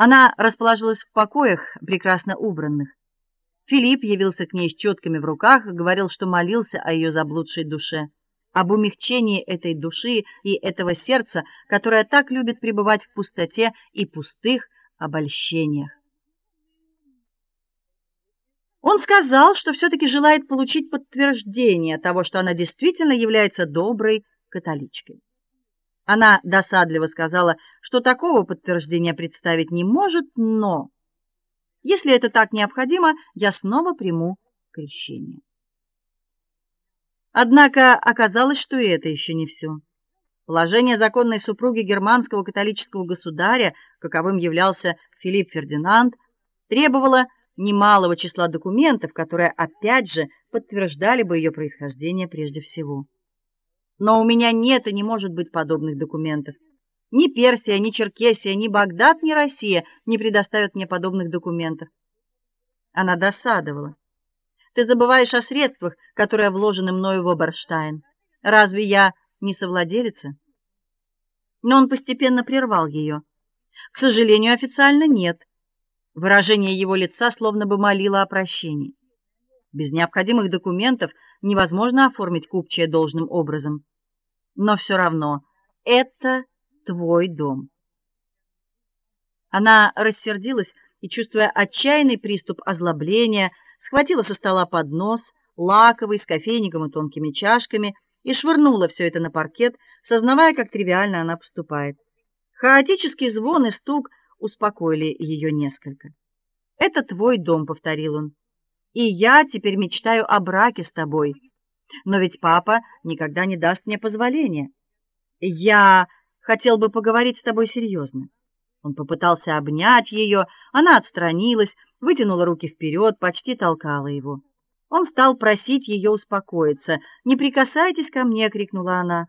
Она расположилась в покоях, прекрасно убранных. Филипп явился к ней с четками в руках говорил, что молился о ее заблудшей душе, об умягчении этой души и этого сердца, которое так любит пребывать в пустоте и пустых обольщениях. Он сказал, что все таки желает получить подтверждение того, что она действительно является доброй католичкой. Она досадливо сказала, что такого подтверждения представить не может, но если это так необходимо, я снова приму крещение. Однако оказалось, что и это еще не все. Положение законной супруги германского католического государя, каковым являлся Филипп Фердинанд, требовало немалого числа документов, которые опять же подтверждали бы ее происхождение прежде всего. Но у меня нет и не может быть подобных документов. Ни Персия, ни Черкесия, ни Багдад, ни Россия не предоставят мне подобных документов. Она досадовала. Ты забываешь о средствах, которые вложены мною в Оберштайн. Разве я не совладелица? Но он постепенно прервал ее. К сожалению, официально нет. Выражение его лица словно бы молило о прощении. Без необходимых документов невозможно оформить купчее должным образом. Но все равно это твой дом. Она рассердилась и, чувствуя отчаянный приступ озлобления, схватила со стола поднос, лаковый с кофейником и тонкими чашками и швырнула все это на паркет, сознавая, как тривиально она поступает. Хаотический звон и стук успокоили ее несколько. "Это твой дом", повторил он. "И я теперь мечтаю о браке с тобой. Но ведь папа никогда не даст мне позволения. Я хотел бы поговорить с тобой серьезно». Он попытался обнять ее, она отстранилась, вытянула руки вперед, почти толкала его. Он стал просить ее успокоиться. "Не прикасайтесь ко мне", крикнула она.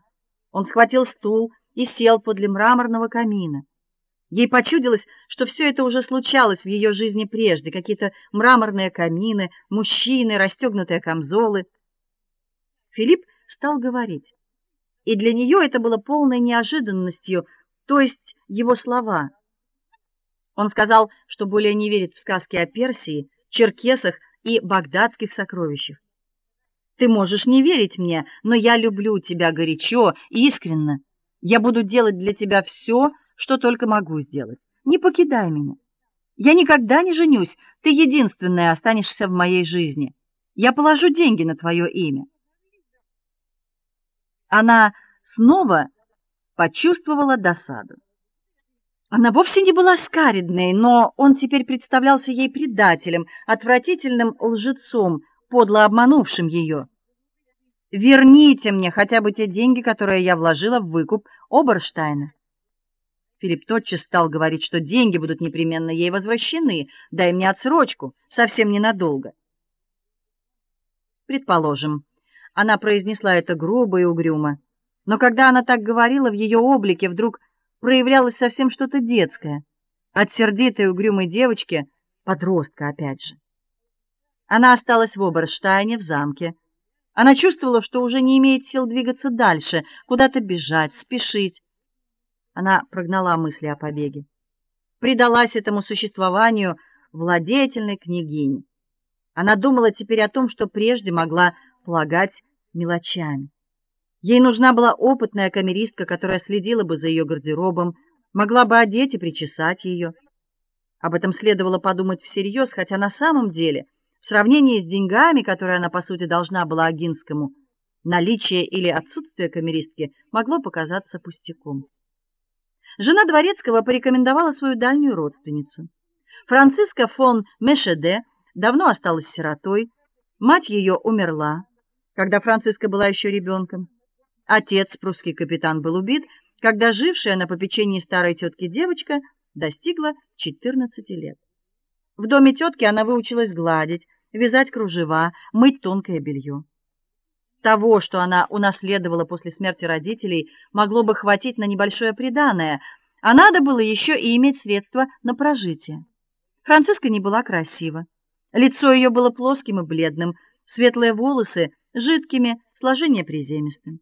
Он схватил стул и сел подле мраморного камина. Ей почудилось, что все это уже случалось в ее жизни прежде: какие-то мраморные камины, мужчины, расстегнутые камзолы. Филипп стал говорить. И для нее это было полной неожиданностью, то есть его слова. Он сказал, что более не верит в сказки о Персии, черкесах и багдадских сокровищах. Ты можешь не верить мне, но я люблю тебя горячо и искренне. Я буду делать для тебя все, что только могу сделать. Не покидай меня. Я никогда не женюсь. Ты единственная останешься в моей жизни. Я положу деньги на твое имя. Она снова почувствовала досаду. Она вовсе не была скаридной, но он теперь представлялся ей предателем, отвратительным лжецом, подло обманувшим ее. Верните мне хотя бы те деньги, которые я вложила в выкуп Оберштайна. Филипп тотчас стал говорить, что деньги будут непременно ей возвращены. Дай мне отсрочку, совсем ненадолго. Предположим, она произнесла это грубо и угрюмо. Но когда она так говорила, в ее облике вдруг проявлялось совсем что-то детское. От сердитой угрюмой девочки подростка опять же. Она осталась в Оберштайне в замке. Она чувствовала, что уже не имеет сил двигаться дальше, куда-то бежать, спешить. Она прогнала мысли о побеге. Предалась этому существованию владетельной княгини. Она думала теперь о том, что прежде могла полагать мелочами. Ей нужна была опытная камеристка, которая следила бы за ее гардеробом, могла бы одеть и причесать ее. Об этом следовало подумать всерьез, хотя на самом деле, в сравнении с деньгами, которые она по сути должна была Агинскому, наличие или отсутствие камеристки могло показаться пустяком. Жена дворецкого порекомендовала свою дальнюю родственницу. Франциска фон Мешеде давно осталась сиротой, мать ее умерла, когда Франциска была еще ребенком. Отец, прусский капитан, был убит, когда жившая на попечении старой тетки девочка достигла 14 лет. В доме тетки она выучилась гладить, вязать кружева, мыть тонкое белье. Того, что она унаследовала после смерти родителей, могло бы хватить на небольшое приданое, а надо было еще и иметь средства на прожитие. Франциска не была красива. Лицо ее было плоским и бледным, светлые волосы жидкими, сложение приземистым.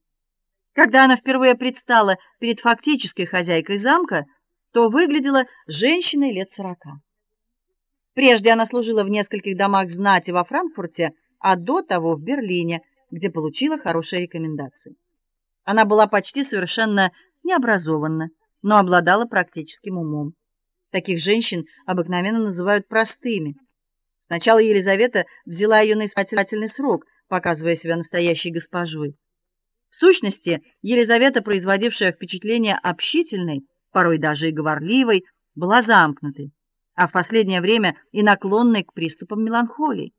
Когда она впервые предстала перед фактической хозяйкой замка, то выглядела женщиной лет сорока. Прежде она служила в нескольких домах знати во Франкфурте, а до того в Берлине, где получила хорошие рекомендации. Она была почти совершенно необразованна, но обладала практическим умом. Таких женщин обыкновенно называют простыми. Сначала Елизавета взяла ее на испытательный срок, показывая себя настоящей госпожой. В сущности, Елизавета, производившая впечатление общительной, порой даже и говорливой, была замкнутой, а в последнее время и наклонной к приступам меланхолии.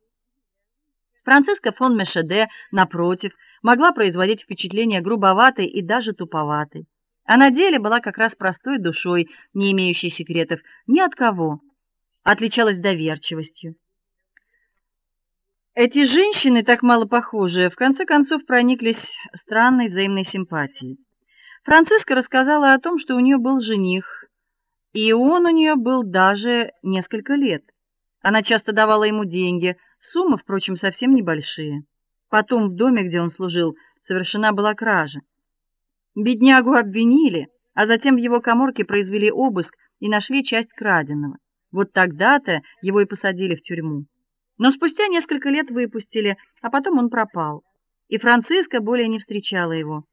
Франциска фон Мешеде, напротив, могла производить впечатление грубоватой и даже туповатой. А на деле была как раз простой душой, не имеющей секретов ни от кого. Отличалась доверчивостью. Эти женщины, так мало похожие, в конце концов прониклись странной взаимной симпатией. Франциска рассказала о том, что у нее был жених, и он у нее был даже несколько лет. Она часто давала ему деньги, суммы, впрочем, совсем небольшие. Потом в доме, где он служил, совершена была кража. Беднягу обвинили, а затем в его каморке произвели обыск и нашли часть краденого. Вот тогда-то его и посадили в тюрьму. Но спустя несколько лет выпустили, а потом он пропал. И Франциска более не встречала его.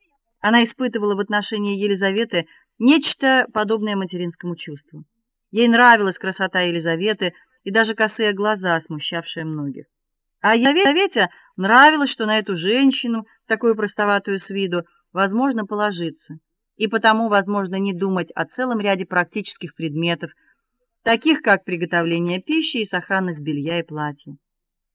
Она испытывала в отношении Елизаветы нечто подобное материнскому чувству. Ей нравилась красота Елизаветы и даже косые глаза, смущавшие многих. А Елизавете нравилось, что на эту женщину, такую простоватую с виду, возможно положиться. И потому возможно не думать о целом ряде практических предметов, таких как приготовление пищи и сохранность белья и платья.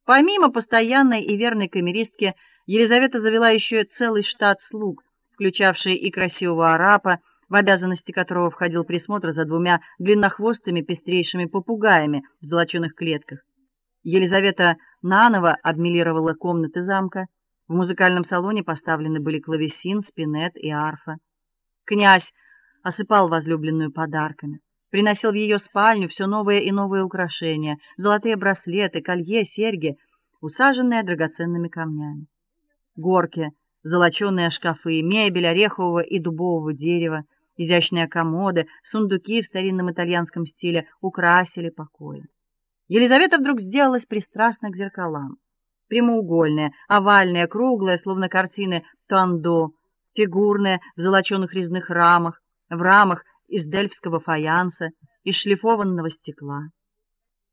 Помимо постоянной и верной камеристки, Елизавета завела еще целый штат слуг, включавший и красивого арапа, в обязанности которого входил присмотр за двумя длиннохвостыми пестрейшими попугаями в золочёных клетках. Елизавета наново обмелировала комнаты замка. В музыкальном салоне поставлены были клавесин, спинет и арфа. Князь осыпал возлюбленную подарками приносил в ее спальню все новые и новые украшения: золотые браслеты, колье, серьги, усаженные драгоценными камнями. Горки, золочёные шкафы, мебель орехового и дубового дерева, изящные комоды, сундуки в старинном итальянском стиле украсили покои. Елизавета вдруг сделалась пристрастна к зеркалам. Прямоугольные, овальные, круглые, словно картины Тандо, фигурные в золочёных резных рамах, в рамах из дельфского фаянса, из шлифованного стекла.